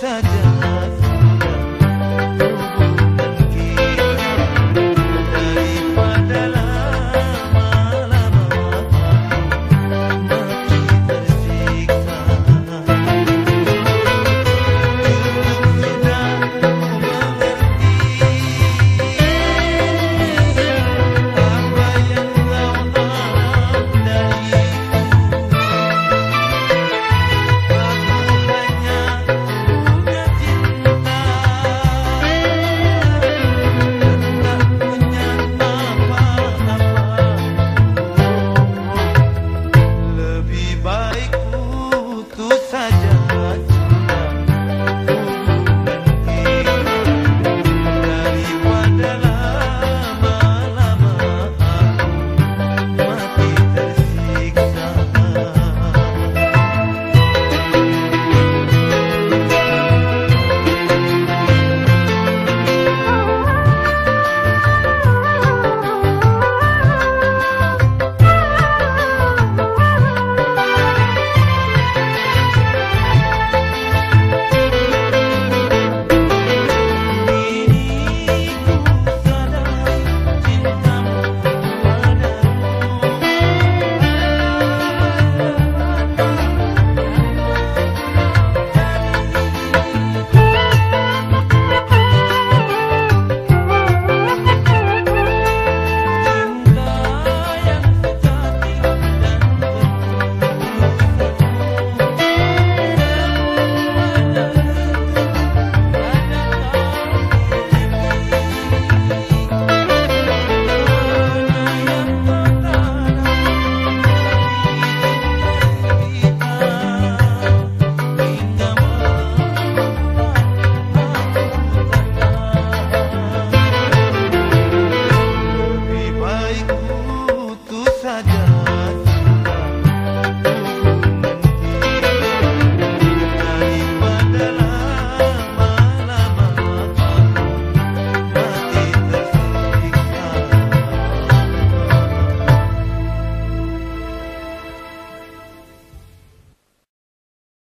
sadece